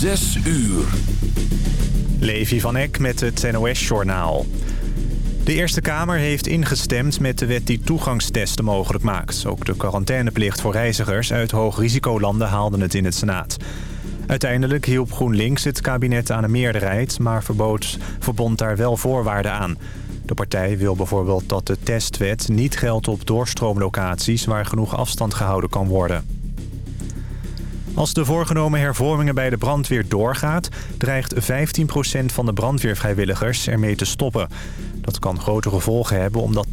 Zes uur. Levi van Eck met het NOS-journaal. De Eerste Kamer heeft ingestemd met de wet die toegangstesten mogelijk maakt. Ook de quarantaineplicht voor reizigers uit hoogrisicolanden haalden het in het Senaat. Uiteindelijk hielp GroenLinks het kabinet aan een meerderheid... maar verbond daar wel voorwaarden aan. De partij wil bijvoorbeeld dat de testwet niet geldt op doorstroomlocaties... waar genoeg afstand gehouden kan worden. Als de voorgenomen hervormingen bij de brandweer doorgaat... dreigt 15% van de brandweervrijwilligers ermee te stoppen. Dat kan grote gevolgen hebben omdat 80%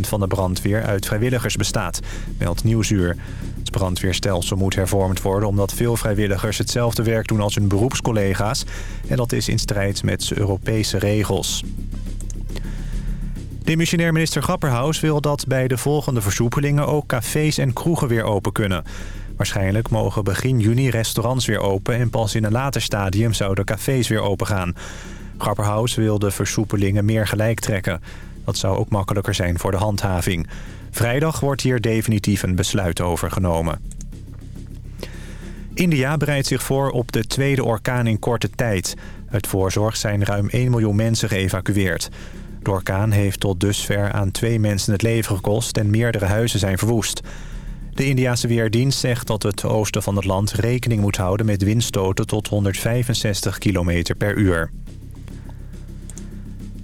van de brandweer uit vrijwilligers bestaat, meldt Nieuwsuur. Het brandweerstelsel moet hervormd worden omdat veel vrijwilligers hetzelfde werk doen als hun beroepscollega's. En dat is in strijd met Europese regels. Demissionair minister Grapperhaus wil dat bij de volgende versoepelingen ook cafés en kroegen weer open kunnen. Waarschijnlijk mogen begin juni restaurants weer open en pas in een later stadium zouden cafés weer open gaan. Grapperhaus wil de versoepelingen meer gelijk trekken. Dat zou ook makkelijker zijn voor de handhaving. Vrijdag wordt hier definitief een besluit over genomen. India bereidt zich voor op de tweede orkaan in korte tijd. Uit voorzorg zijn ruim 1 miljoen mensen geëvacueerd. De orkaan heeft tot dusver aan twee mensen het leven gekost... en meerdere huizen zijn verwoest. De Indiase Weerdienst zegt dat het oosten van het land rekening moet houden... met windstoten tot 165 km per uur.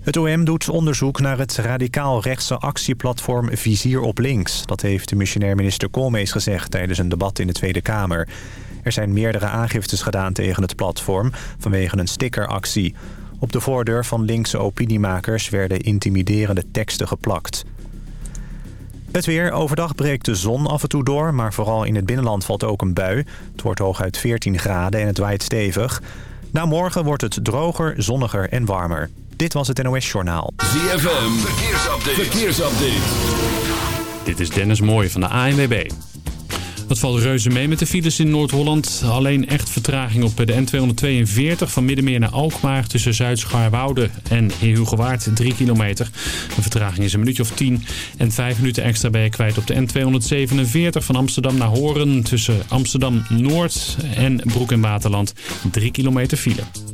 Het OM doet onderzoek naar het radicaal-rechtse actieplatform Vizier op Links. Dat heeft de missionair minister Koolmees gezegd tijdens een debat in de Tweede Kamer. Er zijn meerdere aangiftes gedaan tegen het platform vanwege een stickeractie. Op de voordeur van linkse opiniemakers werden intimiderende teksten geplakt. Het weer. Overdag breekt de zon af en toe door, maar vooral in het binnenland valt ook een bui. Het wordt hooguit 14 graden en het waait stevig. Na morgen wordt het droger, zonniger en warmer. Dit was het NOS Journaal. ZFM, verkeersupdate. verkeersupdate. Dit is Dennis Mooij van de ANWB. Het valt reuze mee met de files in Noord-Holland. Alleen echt vertraging op de N242 van Middenmeer naar Alkmaar... tussen Zuid-Scharwoude en Heerhugowaard 3 kilometer. De vertraging is een minuutje of 10. En 5 minuten extra ben je kwijt op de N247 van Amsterdam naar Horen... tussen Amsterdam-Noord en Broek en Waterland 3 kilometer file.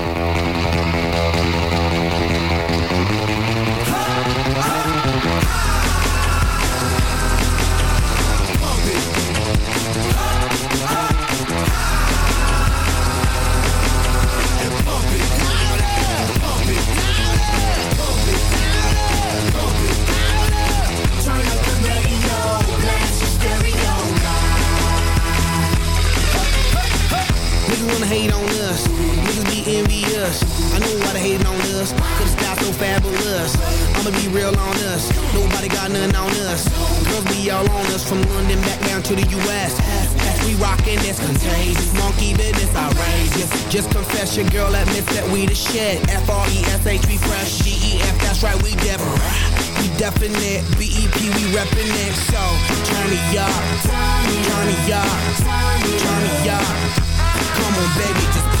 Hate on us. Niggas be envious. I know why they hating on us. Cause the sky so fabulous. I'ma be real on us. Nobody got nothing on us. Girls be all on us from London back down to the US. We rockin' this contagious. Monkey business outrageous. Just confess your girl admits that we the shit. F-R-E-S-H, we fresh. G-E-F, that's right, we different. We definite. B-E-P, we reppin' it. So, turn me up. Turn me up. Turn me up. Come on, baby, just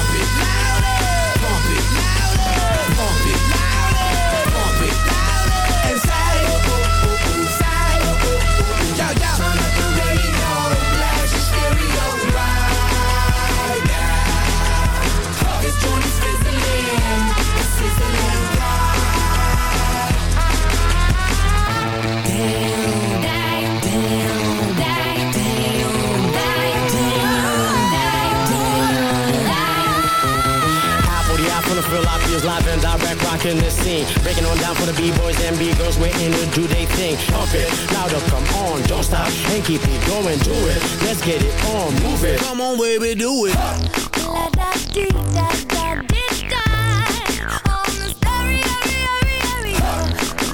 Pump it. live and direct rocking the scene. Breaking on down for the B-boys and B-girls, do they thing. Pump it, louder, come on, don't stop and keep it going, do it. Let's get it on, move it. Come on, baby, do it. La da dee da da. On the.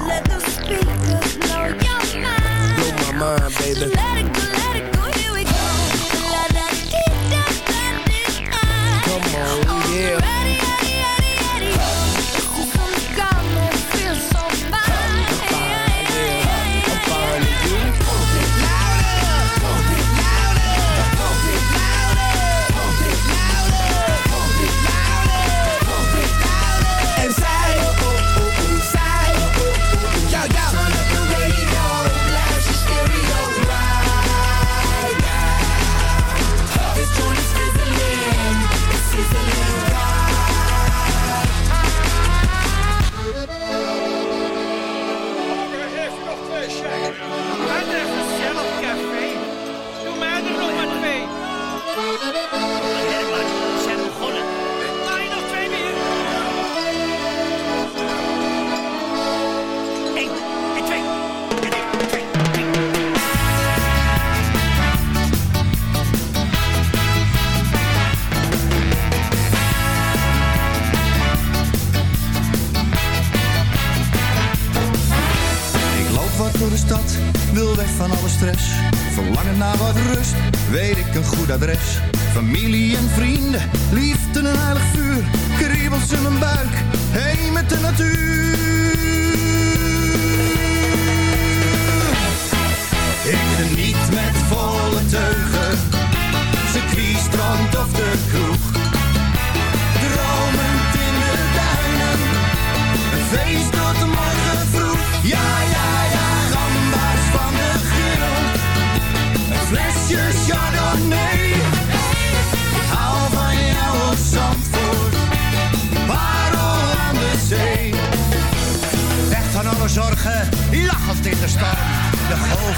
Let the speakers blow your mind. Blow my mind, baby.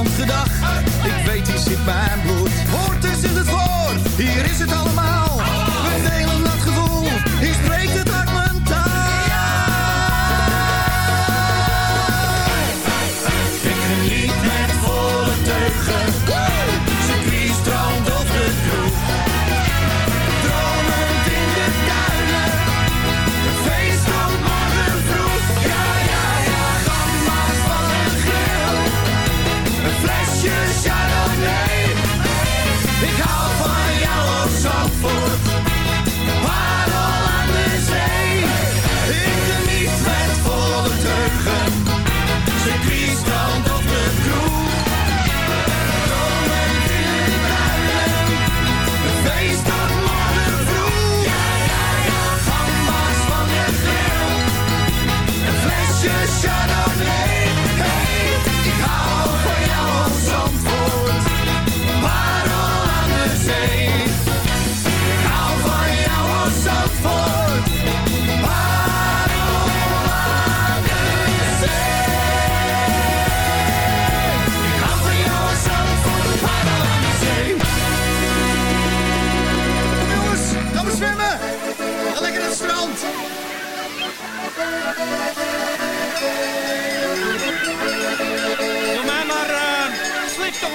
Ik weet, die zit mijn bloed. Hoort is in het woord, hier is het allemaal.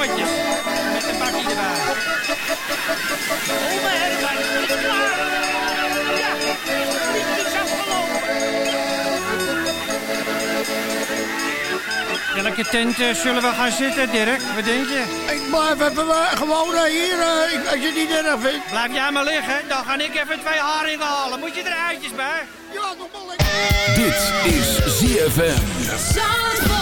Met een bakje erbij. Is klaar. Ja, het is afgelopen. Welke tent eh, zullen we gaan zitten, Dirk? Wat denk je? Ik blijf even eh, gewoon eh, hier, als je het niet erg vindt. Blijf jij maar liggen, dan ga ik even twee haringen halen. Moet je er eitjes bij? Ja, nog wel lekker. Dit is ZFM.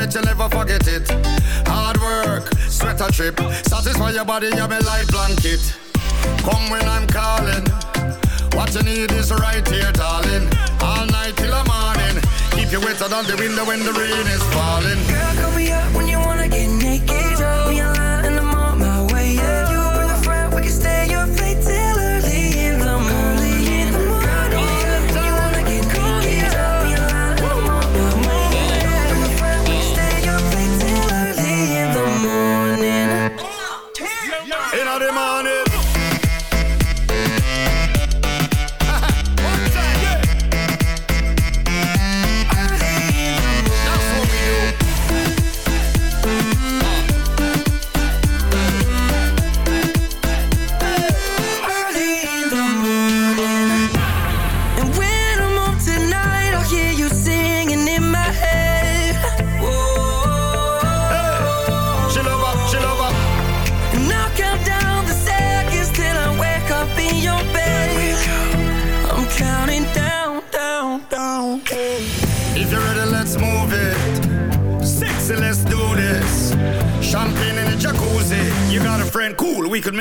it, you'll never forget it. Hard work, sweat a trip. Satisfy your body, you're my blanket. Come when I'm calling. What you need is right here, darling. All night till the morning. Keep you wetter than the window when the rain is falling.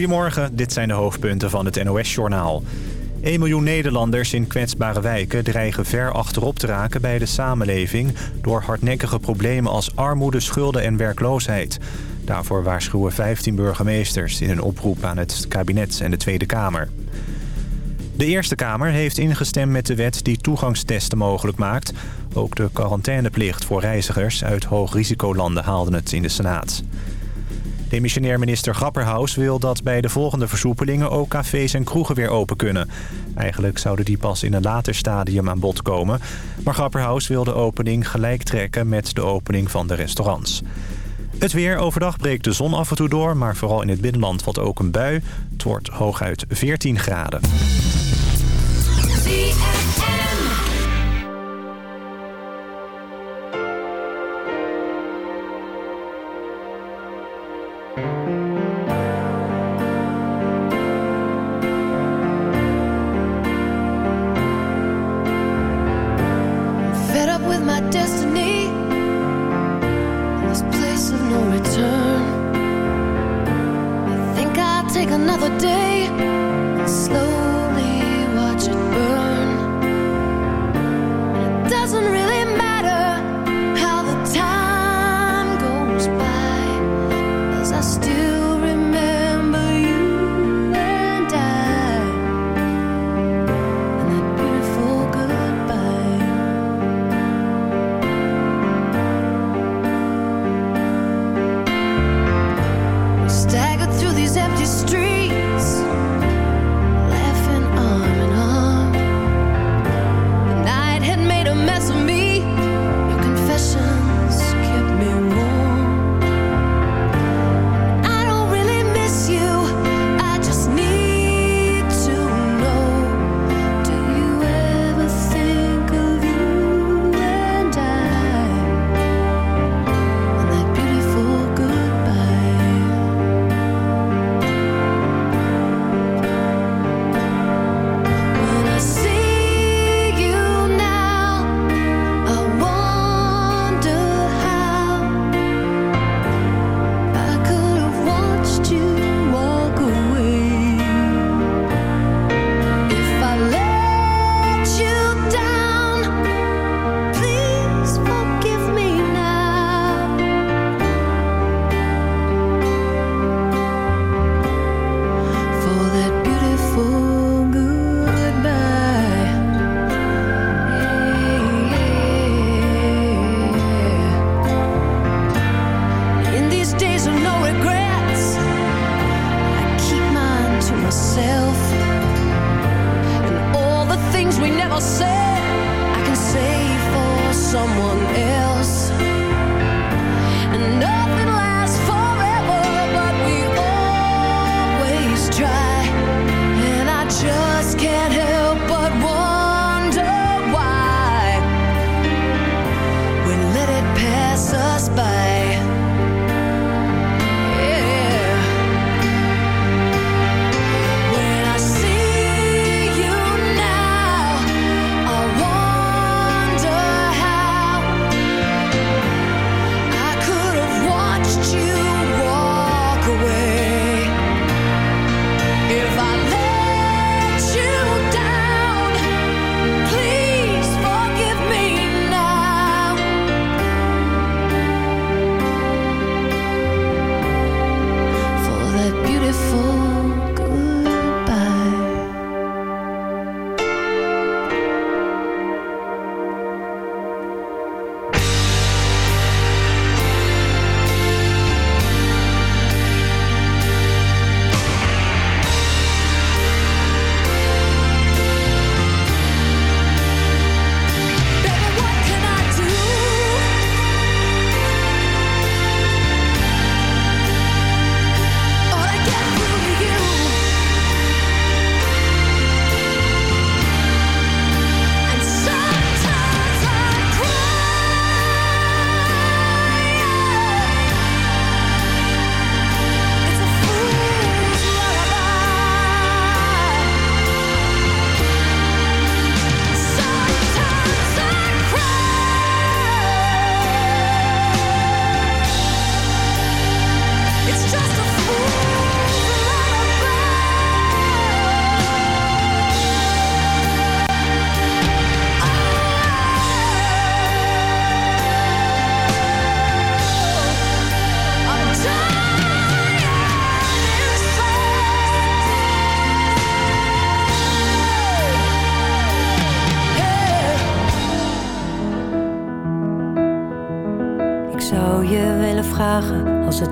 Goedemorgen, dit zijn de hoofdpunten van het NOS-journaal. 1 miljoen Nederlanders in kwetsbare wijken dreigen ver achterop te raken bij de samenleving... door hardnekkige problemen als armoede, schulden en werkloosheid. Daarvoor waarschuwen 15 burgemeesters in een oproep aan het kabinet en de Tweede Kamer. De Eerste Kamer heeft ingestemd met de wet die toegangstesten mogelijk maakt. Ook de quarantaineplicht voor reizigers uit hoogrisicolanden haalde het in de Senaat. Demissionair minister Grapperhaus wil dat bij de volgende versoepelingen ook cafés en kroegen weer open kunnen. Eigenlijk zouden die pas in een later stadium aan bod komen. Maar Grapperhaus wil de opening gelijk trekken met de opening van de restaurants. Het weer. Overdag breekt de zon af en toe door, maar vooral in het binnenland valt ook een bui. Het wordt hooguit 14 graden.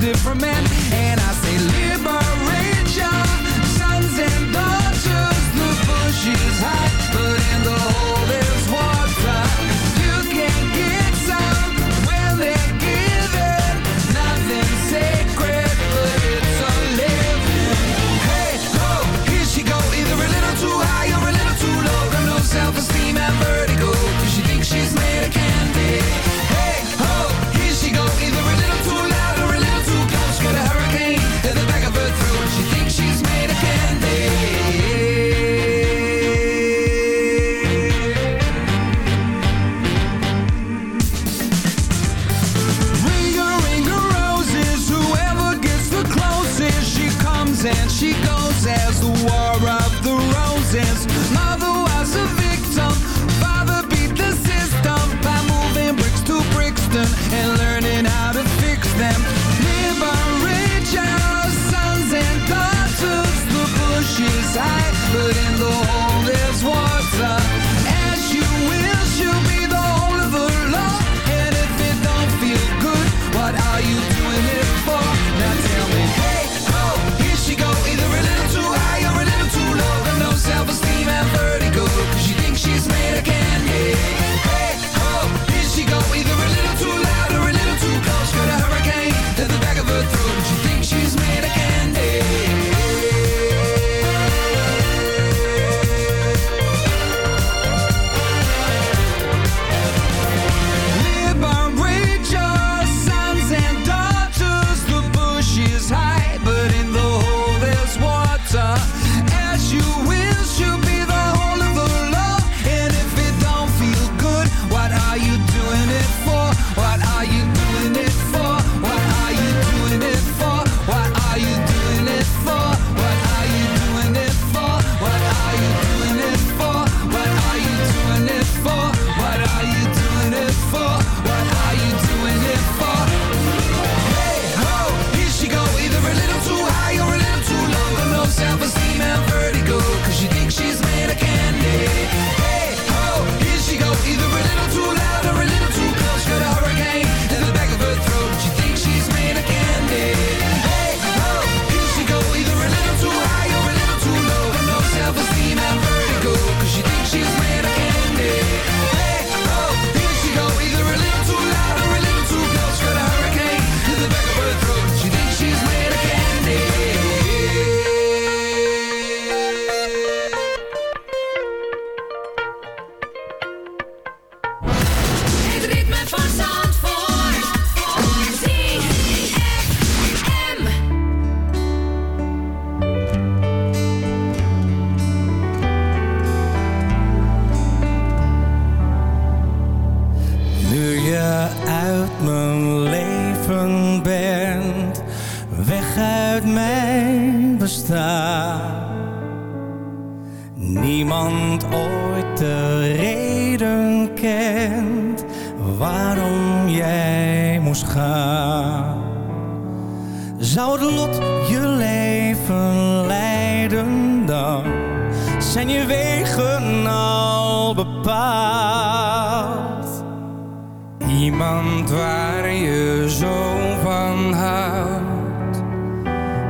different man. And I say,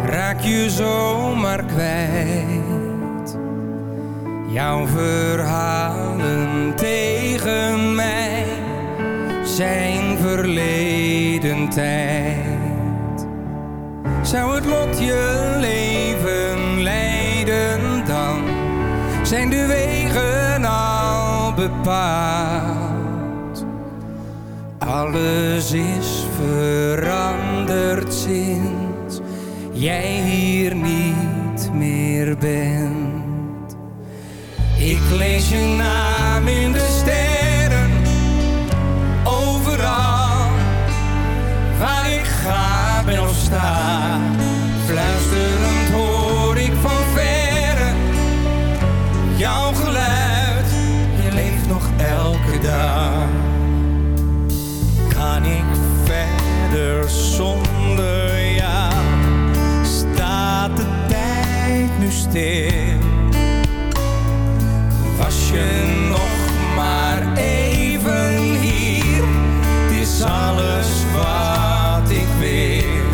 raak je zomaar kwijt. Jouw verhalen tegen mij zijn verleden tijd. Zou het lot je leven leiden dan, zijn de wegen al bepaald. Alles is veranderd sinds jij hier niet meer bent. Ik lees je naam in de sterren, overal waar ik ga ben of sta. Fluisterend hoor ik van verre jouw geluid, je leeft nog elke dag. zonder jou staat de tijd nu stil. Was je nog maar even hier, is alles wat ik wil.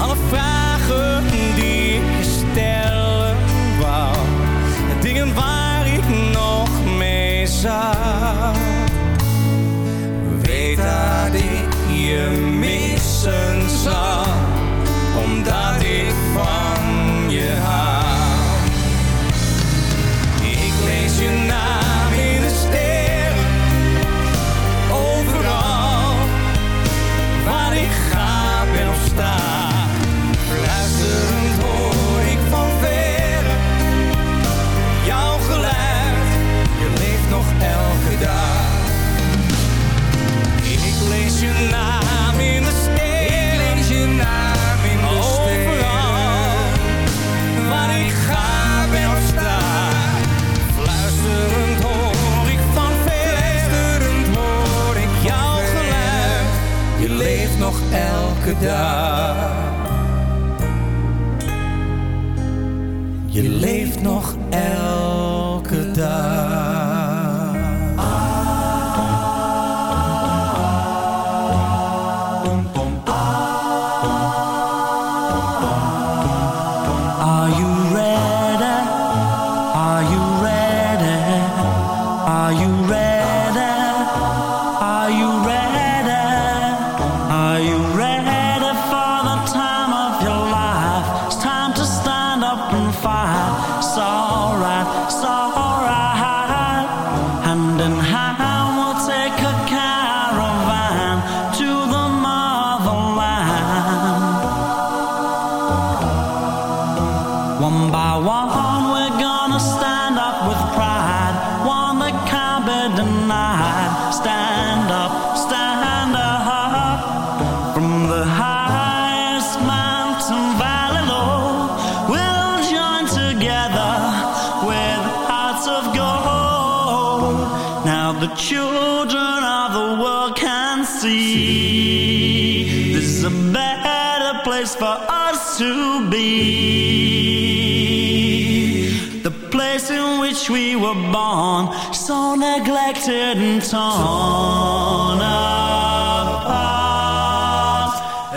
Alle vragen die ik stellen wou, dingen waar ik nog mee zou. sun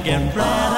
again, Brad.